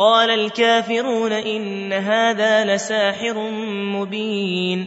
قال الكافرون إن هذا لساحر مبين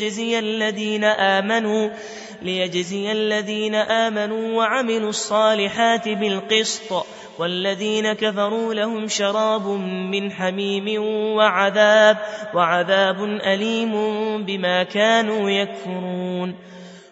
ليجزي الذين آمنوا ليجزي الذين آمنوا وعملوا الصالحات بالقسط والذين كفروا لهم شراب من حميم وعذاب وعذاب أليم بما كانوا يكفرون.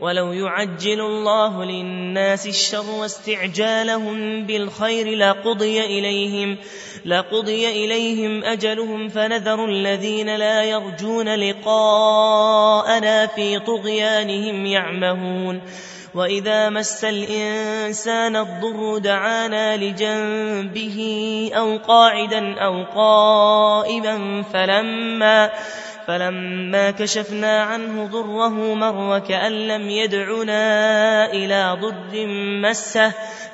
ولو يعجل الله للناس الشر واستعجالهم بالخير لقضي إليهم لقضي إليهم أجلهم فنذر الذين لا يرجون لقاءنا في طغيانهم يعمهون. وإذا مس الإنسان الضر دعانا لجنبه أو قاعدا أو قائما فلما فلما كشفنا عنه ضره مر وكأن لم يدعنا إلى ضر مسه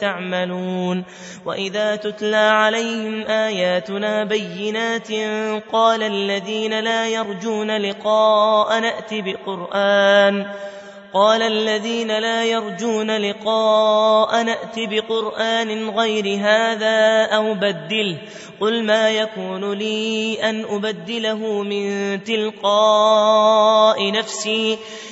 تعملون وإذا تتلى عليهم آياتنا بينات قال الذين لا يرجون لقاء نأت بقرآن قال الذين لا يرجون لقاء نأت بقرآن غير هذا أو بدله قل ما يكون لي أن أبدله من تلقاء نفسي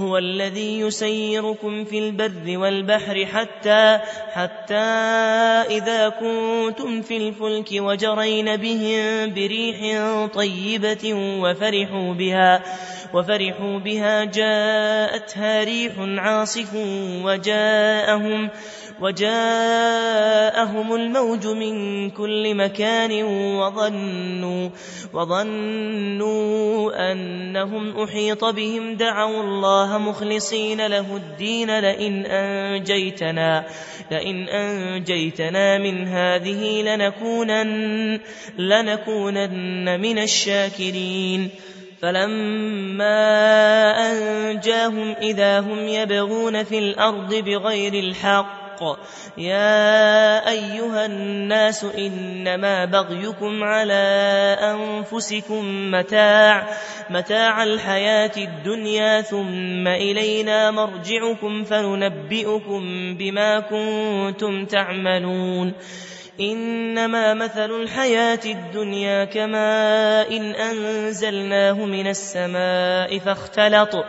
هو الذي يسيركم في البر والبحر حتى حتى إذا كنتم في الفلك وجرين بهم بريح طيبة وفرحوا بها وفرحوا بها جاءتها ريح عاصف وجاءهم وجاءهم الموج من كل مكان وظنوا وظنوا أنهم أحيط بهم. دعوا الله مخلصين له الدين. لئن أنجيتنا لئن أنجيتنا من هذه لنكونن لنكونن من الشاكرين. فلما أنجاهم إذا هم يبغون في الأرض بغير الحق الحق. يا أيها الناس إنما بغيكم على أنفسكم متاع متاع الحياة الدنيا ثم إلينا مرجعكم فننبئكم بما كنتم تعملون. إنما مثل الحياة الدنيا كماء إن أنزلناه من السماء فاختلط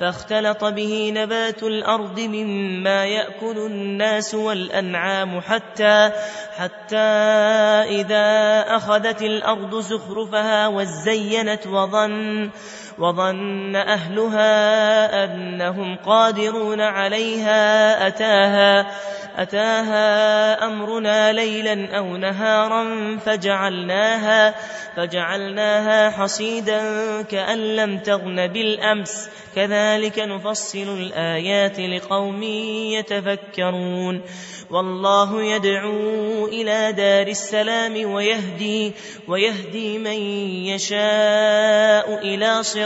فاختلط به نبات الأرض مما يأكل الناس والأنعام حتى حتى إذا أخذت الأرض زخرفها وزينت وظن وظن أهلها أنهم قادرون عليها أتاها أتاها أمرنا ليلا أو نهارا فجعلناها فجعلناها حصيدا كأن لم تغن بالأمس. كذلك نفصل الآيات لقوم يتفكرون. والله يدعو إلى دار السلام ويهدي ويهدي من يشاء إلى صراط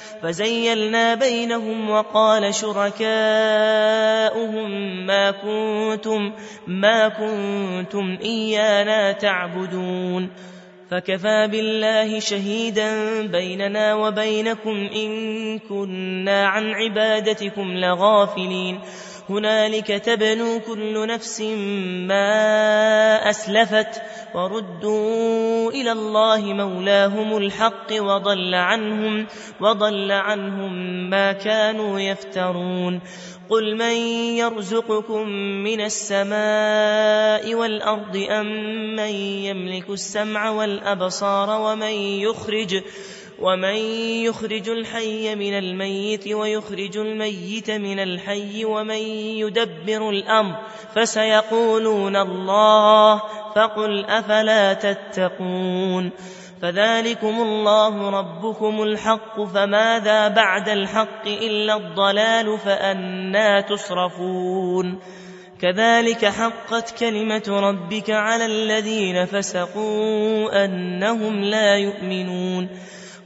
فزيلنا بينهم وقال شركاؤهم ما كنتم ما كنتم إيانا تعبدون فكفى بالله شهيدا بيننا وبينكم إن كنا عن عبادتكم لغافلين هنالك تبنو كل نفس ما أسلفت وردوا إلى الله مولاهم الحق وضل عنهم, وضل عنهم ما كانوا يفترون. قل من يرزقكم من السماء والأرض أم من يملك السمع والأبصار ومن يخرج ومن يخرج الحي من الميت ويخرج الميت من الحي ومن يدبر الأمر فسيقولون الله فقل أفلا تتقون فذلكم الله ربكم الحق فماذا بعد الحق إلا الضلال فأنا تصرفون كذلك حقت كلمة ربك على الذين فسقوا أنهم لا يؤمنون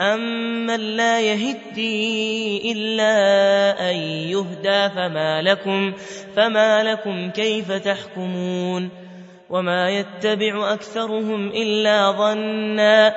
أمن لا يهدي إلا أن يهدى فما لكم, فما لكم كيف تحكمون وما يتبع أكثرهم إلا ظنا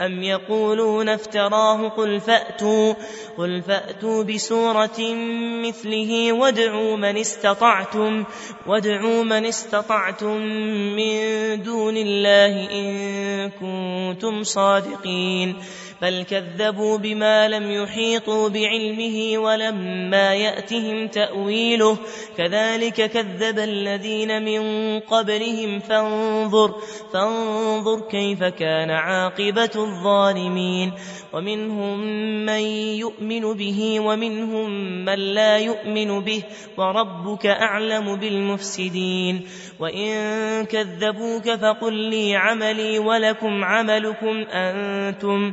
أم يقولون افتراه قل فأتوا, قل فأتوا بسورة مثله وادعوا من استطعتم, وادعوا من استطعتم من دون الله إن كنتم صادقين بل كذبوا بما لم يحيطوا بعلمه ولما يأتهم تأويله كذلك كذب الذين من قبلهم فانظر, فانظر كيف كان عاقبة الظالمين ومنهم من يؤمن به ومنهم من لا يؤمن به وربك أعلم بالمفسدين وإن كذبوك فقل لي عملي ولكم عملكم أنتم,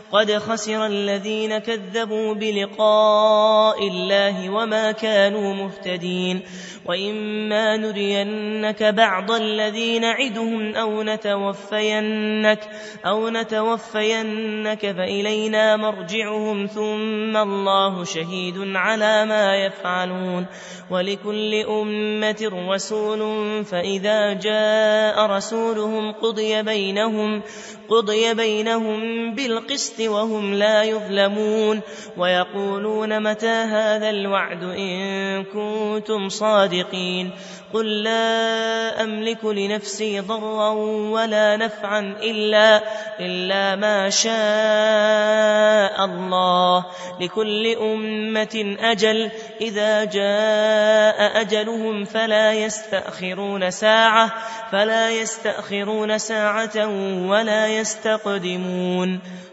قد خسر الذين كذبوا بلقاء الله وما كانوا مهتدين وإما نرينك بعض الذي نعدهم أو نتوفينك, أو نتوفينك فإلينا مرجعهم ثم الله شهيد على ما يفعلون ولكل أمة رسول فإذا جاء رسولهم قضي بينهم, قضي بينهم بالقسط وهم لا يظلمون ويقولون متى هذا الوعد إن كنتم صادقين قل لا أملك لنفسي ضرا ولا نفعا إلا, إلا ما شاء الله لكل أمة أجل إذا جاء أجلهم فلا يستأخرون ساعة فلا يستأخرون ساعة ولا يستقدمون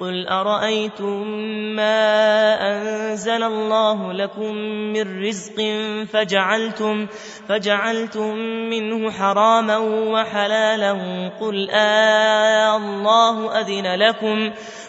قل أرأيتم ما أنزل الله لكم من رزق فجعلتم فجعلتم منه حراما وحلالا قل آه الله أذن لكم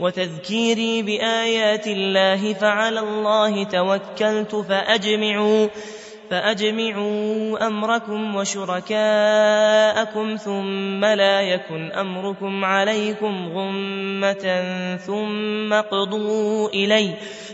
وتذكيري بآيات الله فعلى الله توكلت فأجمعوا فأجمعوا أمركم وشركاءكم ثم لا يكن أمركم عليكم غمة ثم قضوا إلي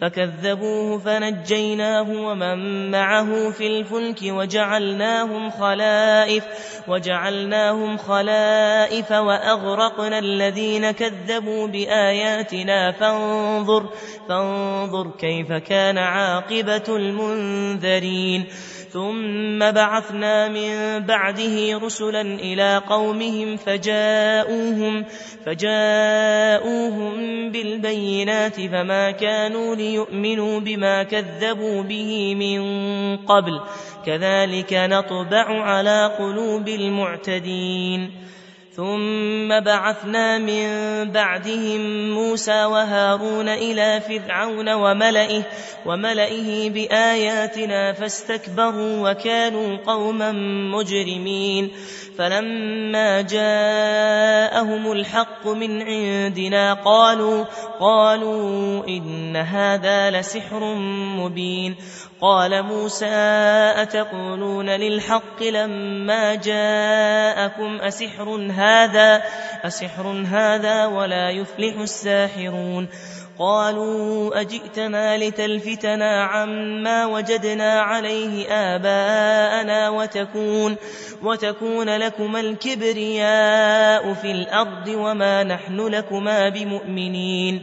فكذبوه فنجيناه ومن معه في الفلك وجعلناهم خلائف وجعلناهم خلائف وأغرقنا الذين كذبوا بآياتنا فانظر فانظر كيف كان عاقبة المنذرين ثم بعثنا من بعده رسلا إلى قومهم فجاءوهم فجاءوهم بالبينات فما كانوا ليؤمنوا بما كذبوا به من قبل. كذلك نطبع على قلوب المعتدين. ثم بعثنا من بعدهم موسى وهارون إلى فرعون وملئه, وملئه بآياتنا فاستكبروا وكانوا قوما مجرمين. فلما جاءهم الحق من عندنا قالوا قالوا إن هذا لسحر مبين. قال موسى أتقولون للحق لما جاءكم أسحر هذا أسحر هذا ولا يفلح الساحرون. قالوا أجئتنا لتلفتنا عما وجدنا عليه آباءنا وتكون وتكون لكما الكبرياء في الأرض وما نحن لكما بمؤمنين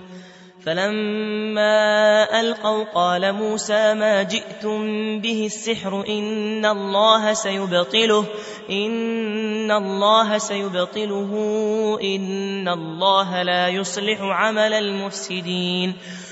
فلما ألقوا قال موسى ما جئتم به السحر إن الله سيبطله إن الله سيبطله إن الله لا يصلح عمل المفسدين.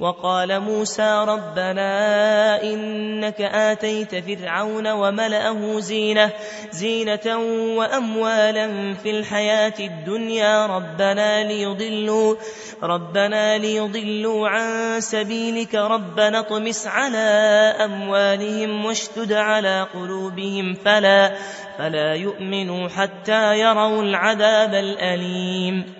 وقال موسى ربنا إنك آتيت فرعون وملأه زينة زينة وأموالا في الحياة الدنيا. ربنا ليضلوا ربنا ليضلوا عن سبيلك. ربنا اطمس على أموالهم واشتد على قلوبهم. فلا فلا يؤمنوا حتى يروا العذاب الأليم.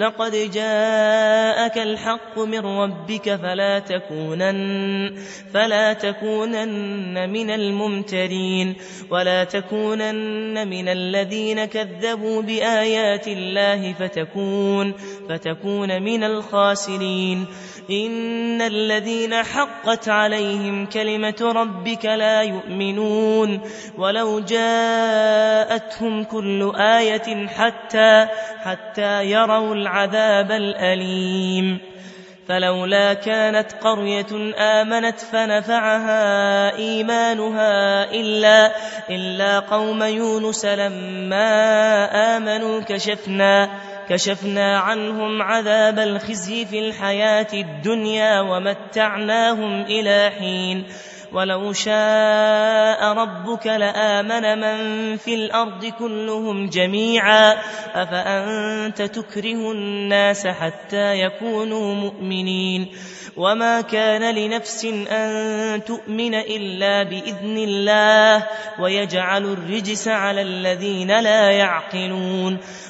لقد جاءك الحق من ربك فلا تكونن فلا تكونن من الممترين ولا تكونن من الذين كذبوا بآيات الله فتكون فتكون من الخاسرين. إن الذين حقت عليهم كلمة ربك لا يؤمنون ولو جاءتهم كل آية حتى حتى يروا العذاب الأليم فلولا كانت قرية آمنت فنفعها إيمانها إلا, إلا قوم يونس لما آمنوا كشفنا كشفنا عنهم عذاب الخزي في الحياة الدنيا ومتعناهم إلى حين. ولو شاء ربك لآمن من في الأرض كلهم جميعا. أفأنت تكره الناس حتى يكونوا مؤمنين؟ وما كان لنفس أن تؤمن إلا بإذن الله. ويجعل الرجس على الذين لا يعقلون.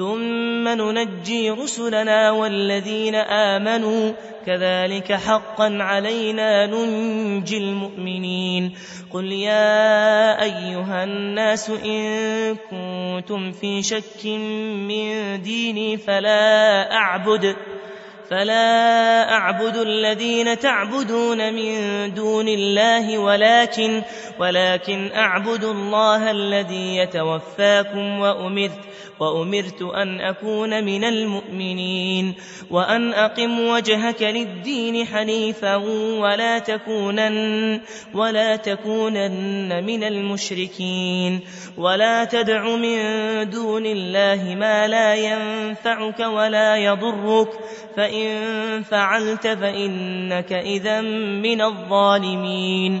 ثم ننجي رسلنا والذين آمنوا كذلك حقا علينا ننجي المؤمنين. قل يا أيها الناس إن كنتم في شك من ديني فلا أعبد فلا أعبد الذين تعبدون من دون الله ولكن ولكن أعبد الله الذي يتوفاكم وأمرت وأمرت أن أكون من المؤمنين وأن أقم وجهك للدين حنيفا ولا تكونن ولا تكونن من المشركين ولا تدع من دون الله ما لا ينفعك ولا يضرك فإن فعلت فإنك إذا من الظالمين.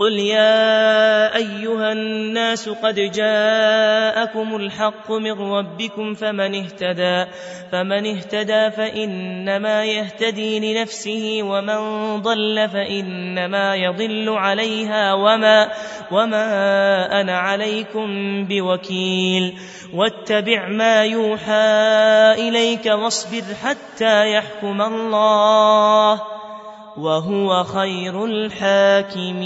قل يا أيها الناس قد جاءكم الحق من ربكم فمن اهتدى فمن اهتدى فإنما يهتدي لنفسه ومن ضل فإنما يضل عليها وما, وما أنا عليكم بوكيل. واتبع ما يوحى إليك واصبر حتى يحكم الله. وهو خير الحاكمين